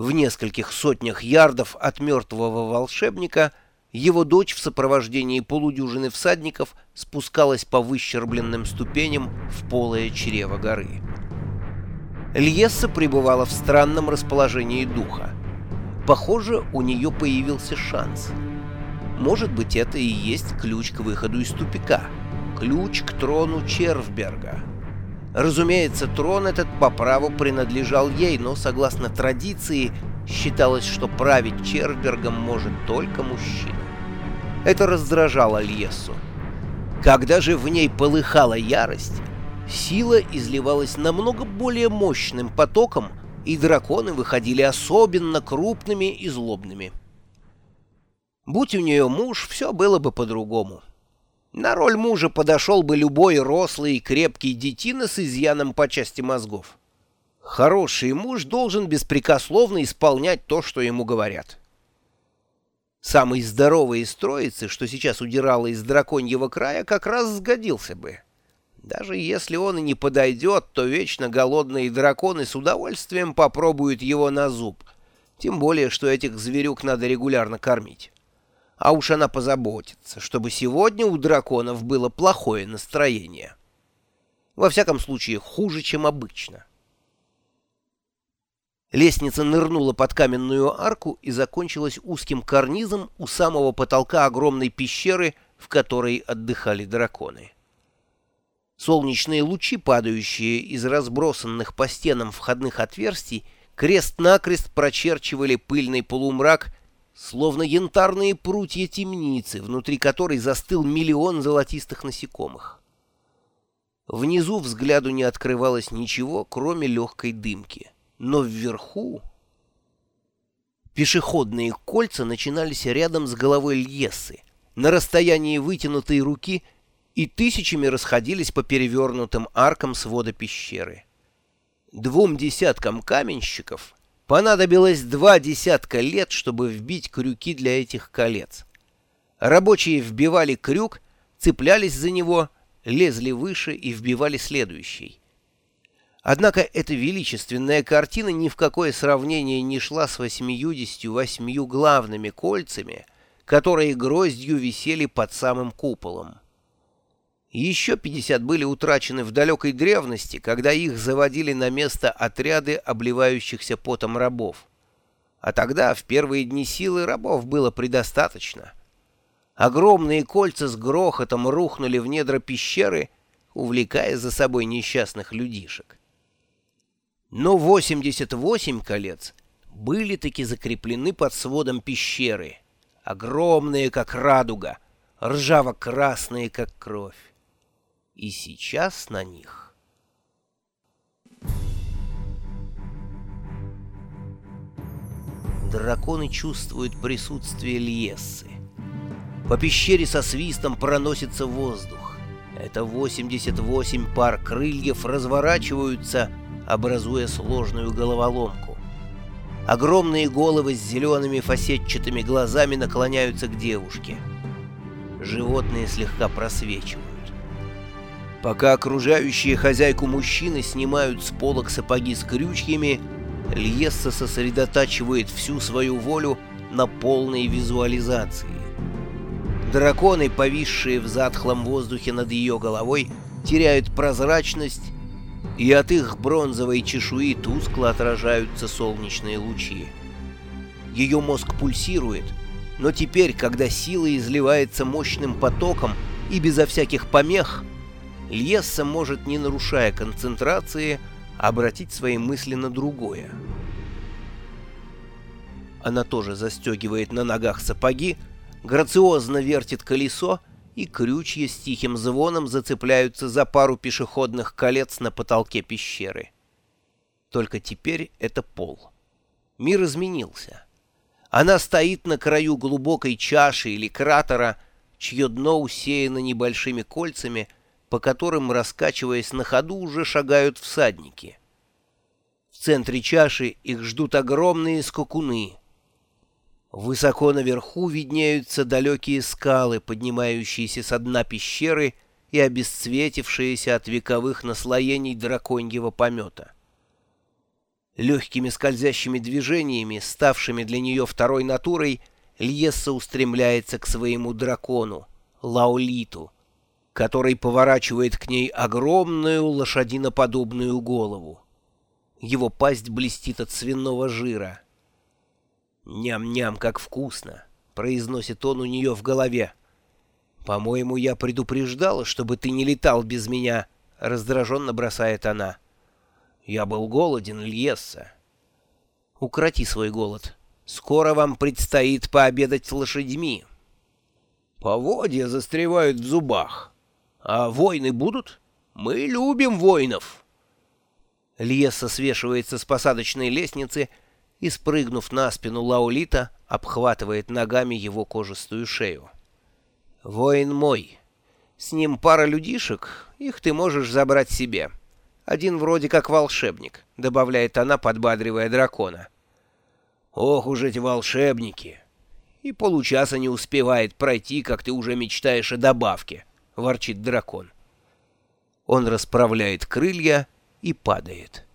В нескольких сотнях ярдов от мертвого волшебника его дочь в сопровождении полудюжины всадников спускалась по выщербленным ступеням в полое чрево горы. Льесса пребывала в странном расположении духа. Похоже, у нее появился шанс. Может быть, это и есть ключ к выходу из тупика. Ключ к трону Червберга. Разумеется, трон этот по праву принадлежал ей, но, согласно традиции, считалось, что править Червбергом может только мужчина. Это раздражало Льессу. Когда же в ней полыхала ярость, сила изливалась намного более мощным потоком, и драконы выходили особенно крупными и злобными. Будь у нее муж, все было бы по-другому. На роль мужа подошел бы любой рослый и крепкий детина с изъяном по части мозгов. Хороший муж должен беспрекословно исполнять то, что ему говорят. Самый здоровый из троицы, что сейчас удирала из драконьего края, как раз сгодился бы. Даже если он и не подойдет, то вечно голодные драконы с удовольствием попробуют его на зуб. Тем более, что этих зверюк надо регулярно кормить. А уж она позаботится, чтобы сегодня у драконов было плохое настроение. Во всяком случае, хуже, чем обычно. Лестница нырнула под каменную арку и закончилась узким карнизом у самого потолка огромной пещеры, в которой отдыхали драконы. Солнечные лучи, падающие из разбросанных по стенам входных отверстий, крест-накрест прочерчивали пыльный полумрак, словно янтарные прутья темницы, внутри которой застыл миллион золотистых насекомых. Внизу взгляду не открывалось ничего, кроме легкой дымки. Но вверху... Пешеходные кольца начинались рядом с головой Льессы, на расстоянии вытянутой руки — и тысячами расходились по перевернутым аркам свода пещеры. Двум десяткам каменщиков понадобилось два десятка лет, чтобы вбить крюки для этих колец. Рабочие вбивали крюк, цеплялись за него, лезли выше и вбивали следующий. Однако эта величественная картина ни в какое сравнение не шла с восьмиюдесятью восьмью главными кольцами, которые гроздью висели под самым куполом. Еще 50 были утрачены в далекой древности, когда их заводили на место отряды обливающихся потом рабов. А тогда, в первые дни силы, рабов было предостаточно. Огромные кольца с грохотом рухнули в недра пещеры, увлекая за собой несчастных людишек. Но 88 колец были таки закреплены под сводом пещеры, огромные, как радуга, ржаво-красные, как кровь и сейчас на них. Драконы чувствуют присутствие Льессы. По пещере со свистом проносится воздух. Это 88 пар крыльев разворачиваются, образуя сложную головоломку. Огромные головы с зелеными фасетчатыми глазами наклоняются к девушке. Животные слегка просвечивают. Пока окружающие хозяйку мужчины снимают с полок сапоги с крючьями, Льесса сосредотачивает всю свою волю на полной визуализации. Драконы, повисшие в затхлом воздухе над ее головой, теряют прозрачность, и от их бронзовой чешуи тускло отражаются солнечные лучи. Ее мозг пульсирует, но теперь, когда сила изливается мощным потоком и безо всяких помех, Льесса может, не нарушая концентрации, обратить свои мысли на другое. Она тоже застегивает на ногах сапоги, грациозно вертит колесо, и крючья с тихим звоном зацепляются за пару пешеходных колец на потолке пещеры. Только теперь это пол. Мир изменился. Она стоит на краю глубокой чаши или кратера, чье дно усеяно небольшими кольцами — по которым, раскачиваясь на ходу, уже шагают всадники. В центре чаши их ждут огромные скакуны. Высоко наверху виднеются далекие скалы, поднимающиеся со дна пещеры и обесцветившиеся от вековых наслоений драконьего помета. Легкими скользящими движениями, ставшими для нее второй натурой, Льесса устремляется к своему дракону, Лаолиту, который поворачивает к ней огромную лошадиноподобную голову. Его пасть блестит от свиного жира. «Ням-ням, как вкусно!» — произносит он у нее в голове. «По-моему, я предупреждала, чтобы ты не летал без меня», — раздраженно бросает она. «Я был голоден, Льесса». «Укроти свой голод. Скоро вам предстоит пообедать с лошадьми». «Поводья застревают в зубах. А войны будут? Мы любим воинов». Льесса свешивается с посадочной лестницы и, спрыгнув на спину Лаулита, обхватывает ногами его кожистую шею. «Воин мой. С ним пара людишек, их ты можешь забрать себе. Один вроде как волшебник», — добавляет она, подбадривая дракона. «Ох уж эти волшебники! И получаса не успевает пройти, как ты уже мечтаешь о добавке», — ворчит дракон. Он расправляет крылья и падает.